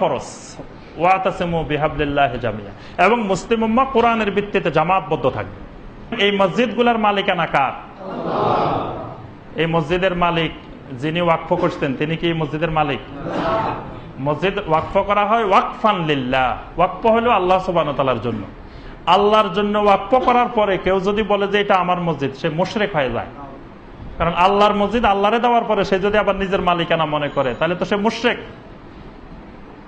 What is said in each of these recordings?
ফরস এবং মুসলিম কোরআনের ভিত্তিতে জামাতবদ্ধ থাকবে। এই মসজিদগুলোর মালিকানা কার? এই মসজিদের মালিক যিনি ওয়াকফ করছেন, তিনি কি মসজিদের মালিক? মসজিদ ওয়াকফ করা হয় ওয়াকফান লিল্লাহ। ওয়াকফ হলো আল্লাহ সুবাহতালার জন্য। আল্লাহর জন্য ওয়াকফ করার পরে কেউ যদি বলে যে এটা আমার মসজিদ, সে মুশরেক হয়ে যায়। কারণ আল্লাহর মসজিদ আল্লাহরে দেওয়ার পরে সে যদি আবার নিজের মালিকানা মনে করে, তাহলে তো সে মুশরেক।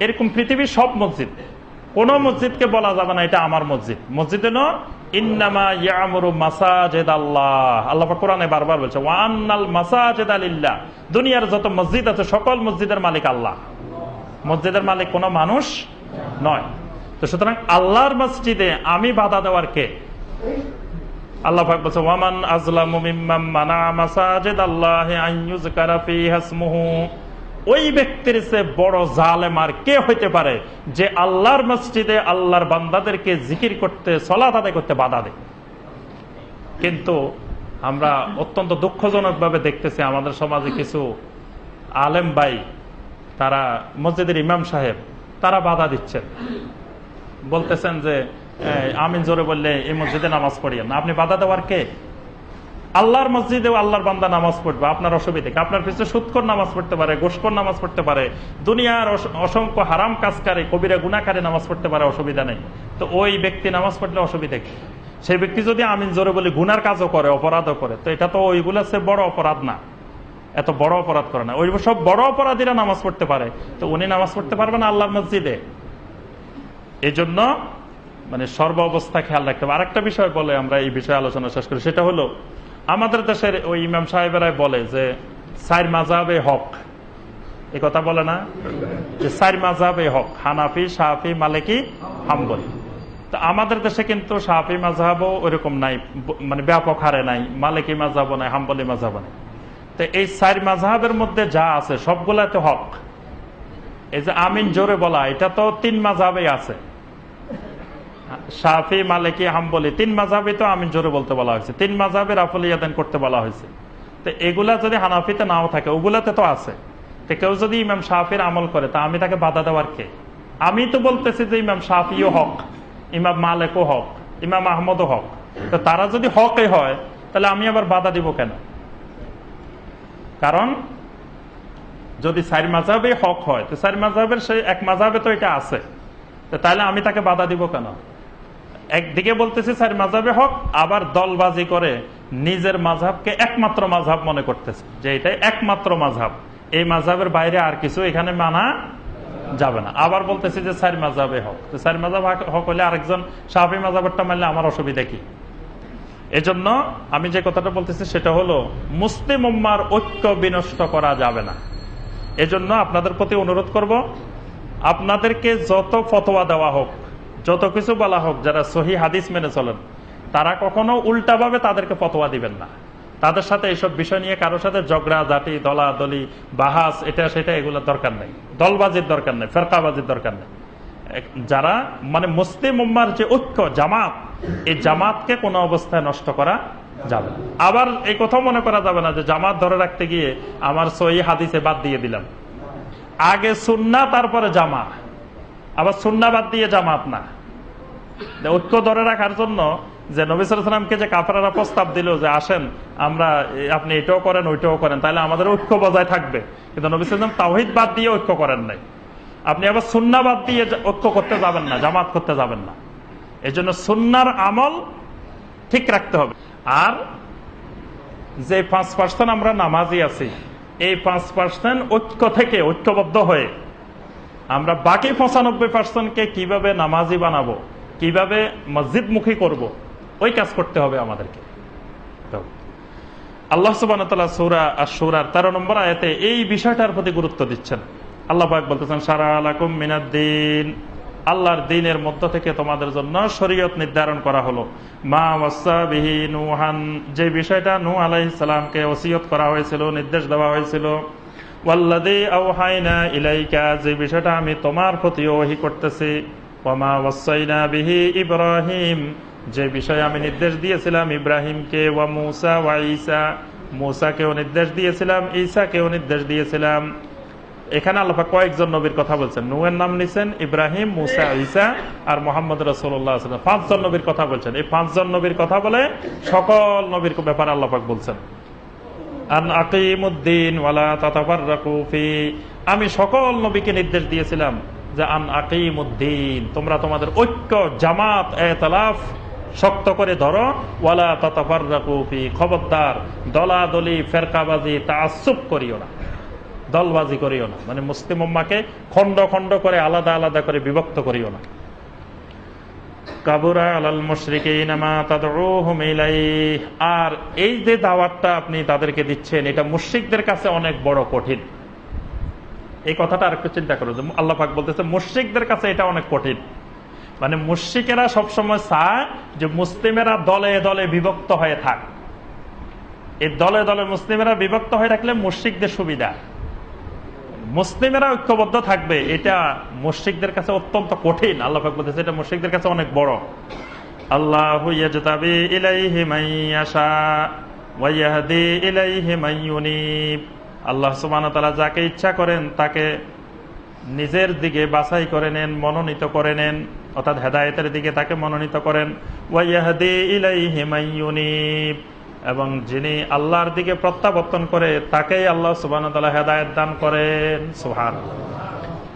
এরকম পৃথিবীর সব মসজিদ। কোন মসজিদকে বলা যাবে না, এটা আমার মসজিদ। মসজিদ মাসাজেদ আল্লাহ বারবার বলছে যত মসজিদ আছে, সকল মালিক আল্লাহ। মসজিদের মালিক কোনো মানুষ নয়। তো সুতরাং আল্লাহর মসজিদে আমি বাধা দেওয়ার কে? আল্লাহ বলছে, ওয়ামান মানা আল্লাহ ওই ব্যক্তির সে বড় জালেম আর কে হইতে পারে যে আল্লাহর মসজিদে আল্লাহর বান্দাদেরকে জিকির করতে সলাত আদায় করতে বাধা দেয়? কিন্তু আমরা অত্যন্ত দুঃখজনক ভাবে দেখতেছি, আমাদের সমাজে কিছু আলেম ভাই, তারা মসজিদের ইমাম সাহেব, তারা বাধা দিচ্ছেন। বলতেছেন যে আমিন জোরে বললে এই মসজিদে নামাজ পড়িয়েন আপনি বাধা দেওয়ার কে? আল্লাহর মসজিদে আল্লাহর বান্দা নামাজ পড়বে। আপনার অসুবিধা আপনার পিছনে সুৎকর নামাজ পড়তে পারে গোসকর নামাজ পড়তে পারে। দুনিয়ার অসংখ্য হারাম কাজকারী, কবিরা গুণাকারী নামাজ পড়তে পারে, অসুবিধা নেই। তো ওই ব্যক্তি নামাজ পড়লে অসুবিধা কি? সেই ব্যক্তি যদি আমিন জোরে বলে গুনার কাজও করে, অপরাধও করে, তো এটা তো ওইগুলো সে বড় অপরাধ না। এত বড় অপরাধ করে না। ওই সব বড় অপরাধীরা নামাজ পড়তে পারে। তো উনি নামাজ পড়তে পারবেন আল্লাহর মসজিদে। এই জন্য মানে সর্ব অবস্থা খেয়াল রাখতে হবে। আরেকটা বিষয় বলে আমরা এই বিষয়ে আলোচনা শেষ করি। সেটা হলো আমাদের দেশের ওই ইমাম সাহেবেরাই বলে যে, সাইর মাজাবে হক। এ কথা বলে না? যে, সাইর মাজাবে হক। হানাফি সাহাফি মালিকি, হাম্বল। তো আমাদের দেশে কিন্তু সাহাফি মাঝহাবও ওইরকম নাই মানে ব্যাপক হারে নাই। মালিকি মাঝহাবও নাই, হাম্বলি মাঝহাবও নাই। তো এই সাইর মাঝহাবের মধ্যে যা আছে, সবগুলাতে হক। এই যে আমিন জোরে বলা, এটা তো তিন মাঝহাবেই আছে। সাফি মালিকি, হাম্বলি, তিন মাঝাবে তো আমিন জোরে বলতে বলা হয়েছে। তিন মাঝাবের আফলিয়াদান করতে বলা হয়েছে। তো এগুলা যদি হানাফিতে নাও থাকে, ওগুলাতে তো আছে। তো কেউ যদি ইমাম সাফির আমল করে, তা আমি তাকে বাধা দেওয়ার কে? আমি তো বলতেছি যে ইমাম সাফিও হক, ইমাম মালেকও হক, ইমাম আহমদও হক। তো তারা যদি হকে হয়, তাহলে আমি আবার বাধা দিব কেন? কারণ যদি সাইর মাঝাবে হক হয়, তো সাইর মাঝাবের সেই এক মাঝাবে তো এটা আছে। তাহলে আমি তাকে বাধা দিব কেন? একদিকে বলতেছি, স্যার মাঝাবে হক। আবার দলবাজি করে নিজের মাঝাবকে একমাত্র মাঝাব মনে করতেছে যে এটাই একমাত্র মাঝাব এই মাঝাবের বাইরে আর কিছু এখানে মানা যাবে না। আবার বলতেছি যে, স্যার মাঝাবে হক। তো স্যার মাঝাব হক হলে আরেকজন সাহাবি মাঝাবেরটা মানলে আমার অসুবিধা কি? এজন্য আমি যে কথাটা বলতেছি সেটা হলো, মুসলিম উম্মার ঐক্য বিনষ্ট করা যাবে না। এজন্য আপনাদের প্রতি অনুরোধ করব, আপনাদেরকে যত ফতোয়া দেওয়া হোক যত কিছু বলা হোক, যারা সহি হাদিস মেনে চলেন, তারা কখনো উল্টাভাবে তাদেরকে ফতোয়া দিবেন না। তাদের সাথে এইসব বিষয় নিয়ে কারোর সাথে ঝগড়া জাতি দলা দলি বাহাস, এটা, সেটা এগুলোর দরকার নেই। দলবাজির দরকার নেই, ফেরকাবাজির দরকার নেই। যারা মানে মুসলিম উম্মার যে ঐক্য, জামাত, এই জামাতকে কোনো অবস্থায় নষ্ট করা যাবে আবার এই কথা মনে করা যাবে না যে জামাত ধরে রাখতে গিয়ে আমার সহি হাদিসে বাদ দিয়ে দিলাম। আগে সুন্না তারপরে জামা আবার সুন্না বাদ দিয়ে জামাত না। ঐক্য ধরে রাখার জন্য যে নবিসামকে যে কাপড়ারা প্রস্তাব দিল যে আসেন, আমরা আপনি এটাও করেন, ওইটাও করেন, তাহলে আমাদের ঐক্য বজায় থাকবে। কিন্তু নবিসাম তাওহিদ বাদ দিয়ে ঐক্য করেন নাই। আপনি আবার সুন্না বাদ দিয়ে ঐক্য করতে যাবেন না, জামাত করতে যাবেন না। এই জন্য সুন্নার আমল ঠিক রাখতে হবে। আর যে পাঁচ পার্সেন্ট আমরা নামাজি আছি, এই পাঁচ পার্সেন্ট ঐক্য থেকে ঐক্যবদ্ধ হয়ে আমরা বাকি পঁচানব্বই পার্সেন্টকে কীভাবে নামাজি বানাবো কীভাবে মসজিদ মুখী করব, ওই কাজ করতে হবে আমাদেরকে। আল্লাহ সুবান সৌরা আর সৌরার তেরো নম্বর আয়াতে এই বিষয়টার প্রতি গুরুত্ব দিচ্ছেন। আল্লাহ বলতেছেন, সারা আলাকুম মিনাদ্দিন আল্লাহর দিনের মধ্য থেকে তোমাদের জন্য শরীয়ত নির্ধারণ করা হলো। মা ওয়াসাবিহি নুহান। যে বিষয়টা নু আলাইসালামকে ওসিয়ত করা হয়েছিল, নির্দেশ দেওয়া হয়েছিল ওয়াল্লাদি আউহাইনা ইলাইকা, যে বিষয়টা আমি তোমার প্রতি ওহি করতেছি। ওমা ওয়াসাইনা বিহি ইব্রাহিম। যে বিষয়ে আমি নির্দেশ দিয়েছিলাম ইব্রাহিমকে ওয়া মুসা ওয়া ঈসা। মুসাকেও নির্দেশ দিয়েছিলাম, ঈসাকেও নির্দেশ দিয়েছিলাম। এখানে আল্লাপা কয়েকজন নবীর কথা বলছেন। নুয়ের নাম নিছেন ইব্রাহিম, মুসা ইসা আর মোহাম্মদ রসুল্লাহ পাঁচজন নবীর কথা বলছেন। এই পাঁচজন নবীর কথা বলে সকল নবীর ব্যাপারে আল্লাপাক বলছেন। আমি সকল নবীকে নির্দেশ দিয়েছিলাম। তোমরা তোমাদের ঐক্য, জামাত, এতলাফ শক্ত করে ধরো। ওয়ালা তাতাফাররাকু ফি খবরদার, দলাদলি, ফেরকাবাজি, তাআসসুব করিও না। দলবাজি করিও না। মানে মুসলিম উম্মাকে খণ্ড খণ্ড করে আলাদা আলাদা করে বিভক্ত করিও না। আর এই যে দাওয়াতটা আপনি তাদেরকে দিচ্ছেন, এটা মুশরিকদের কাছে অনেক বড় কঠিন। এই কথাটা আরেকটু চিন্তা করো যে আল্লাহ পাক বলতেছে, মুশরিকদের কাছে এটা অনেক কঠিন। মানে মুশরিকেরা সবসময় চায় যে মুসলিমেরা দলে দলে বিভক্ত হয়ে থাক। এই দলে দলে মুসলিমেরা বিভক্ত হয়ে থাকলে মুশরিকদের সুবিধা। মুসলিমেরা ঐক্যবদ্ধ থাকবে, এটা মুশ্রিকদের কাছে অত্যন্ত কঠিন। আল্লাহ বলতেছে, এটা মুশ্রিকদের কাছে অনেক বড়। আল্লাহ ইলাইহি মাইয়াশা ওয়াইয়াহদি ইলাইহি মাইয়ুনিব আল্লাহ সুবহানাহু তাআলা যাকে ইচ্ছা করেন তাকে নিজের দিকে বাছাই করে নেন, মনোনীত করে নেন, অর্থাৎ হেদায়েতের দিকে তাকে মনোনীত করেন। ওয়াইয়াহদি মাইয়ুনিব এবং যিনি আল্লাহর দিকে প্রত্যাবর্তন করে তাকেই আল্লাহ সুবাহ হেদায়ত দান করেন। সুহান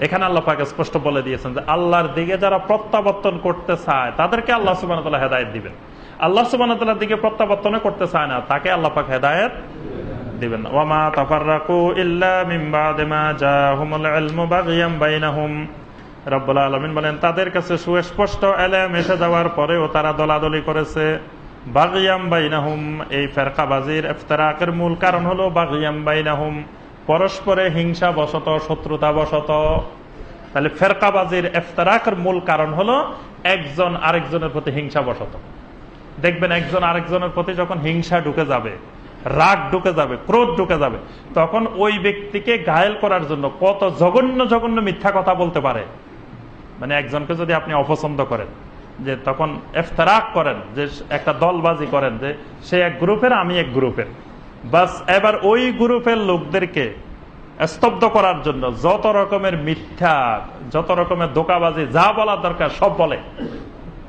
এখানে আল্লাহ পাকে স্পষ্ট বলে দিয়েছেন যে আল্লাহর দিকে যারা প্রত্যাবর্তন করতে চায়, তাদেরকে আল্লাহ সুবাহ হেদায়ত দিবেন। আল্লাহ সুবাহ দিকে প্রত্যাবর্তন করতে চায় না, তাকে আল্লাহ পাক হেদায়ত দিবেন ওয়ামা তাফাররাকু ইল্লা মিন বাদি জাহুমুল ইলমু বাগিয়াম বাইনাহুম। রব্বুল আলামিন বলেন, তাদের কাছে সুস্পষ্ট এলেম এসে যাওয়ার পরেও তারা দলাদলি করেছে। বাগিয়াম বাইনাহুম, এই ফেরকাবাজির ইফতারাকের মূল কারণ হলো বাগিয়াম বাইনাহুম। পরস্পরে হিংসা বশত শত্রুতা বশত তাহলে ফেরকাবাজির ইফতারাকের মূল কারণ হলো একজন আরেকজনের প্রতি হিংসা বশত দেখবেন একজন আরেকজনের প্রতি যখন হিংসা ঢুকে যাবে রাগ ঢুকে যাবে, ক্রোধ ঢুকে যাবে। তখন ওই ব্যক্তিকে ঘায়েল করার জন্য কত জঘন্য জঘন্য মিথ্যা কথা বলতে পারে। মানে একজনকে যদি আপনি অপছন্দ করেন, যে তখন এফতারাক করেন, যে একটা দলবাজি করেন, যে সে এক গ্রুপের, আমি এক গ্রুপের। বাস এবার ওই গ্রুপের লোকদেরকে স্তব্ধ করার জন্য যত রকমের মিথ্যা, যত রকমের দোকাবাজি যা বলার দরকার, সব বলে।